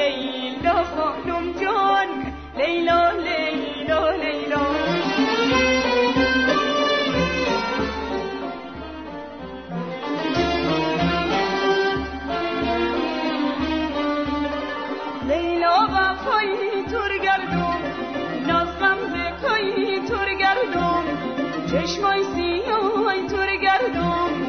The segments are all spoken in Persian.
لیلا خانم جان لیلا لیلا لیلا لیلا وفایی تور گردم نازم بکایی ترگردم چشمای سیاهای ترگردم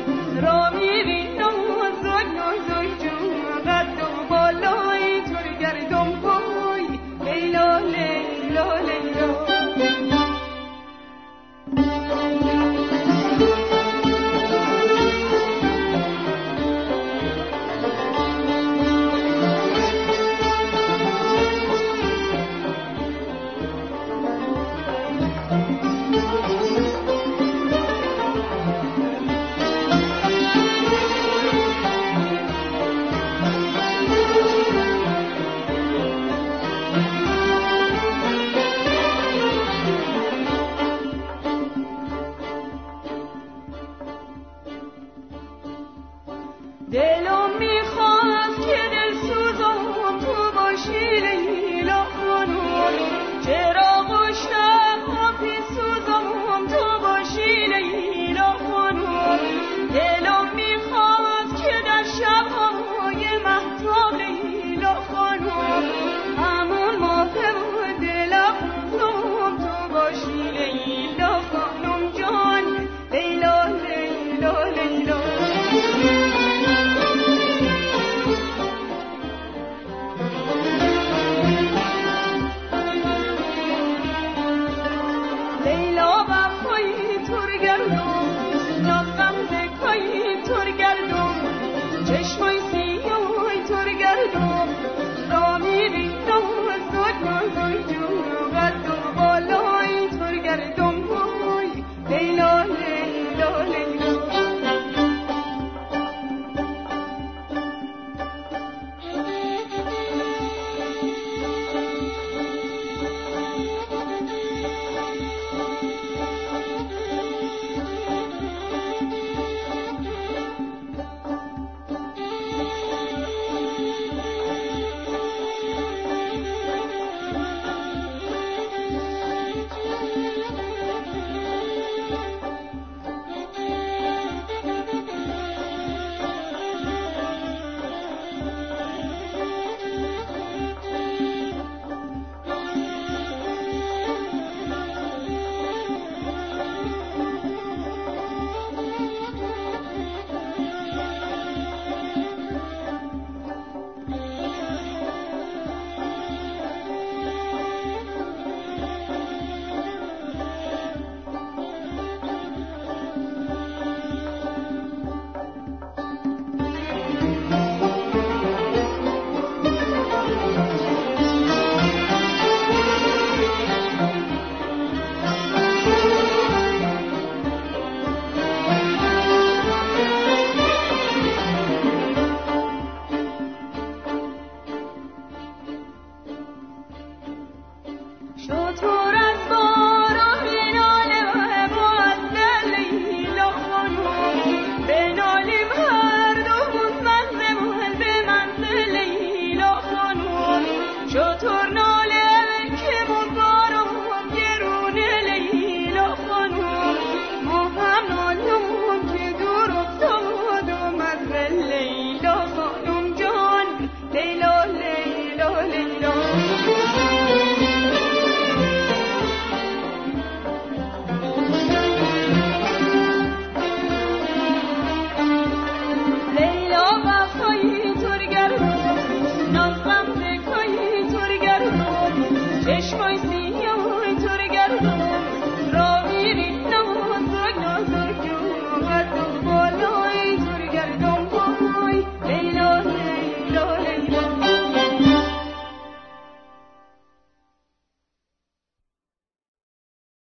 说错